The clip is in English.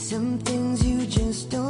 some things you just don't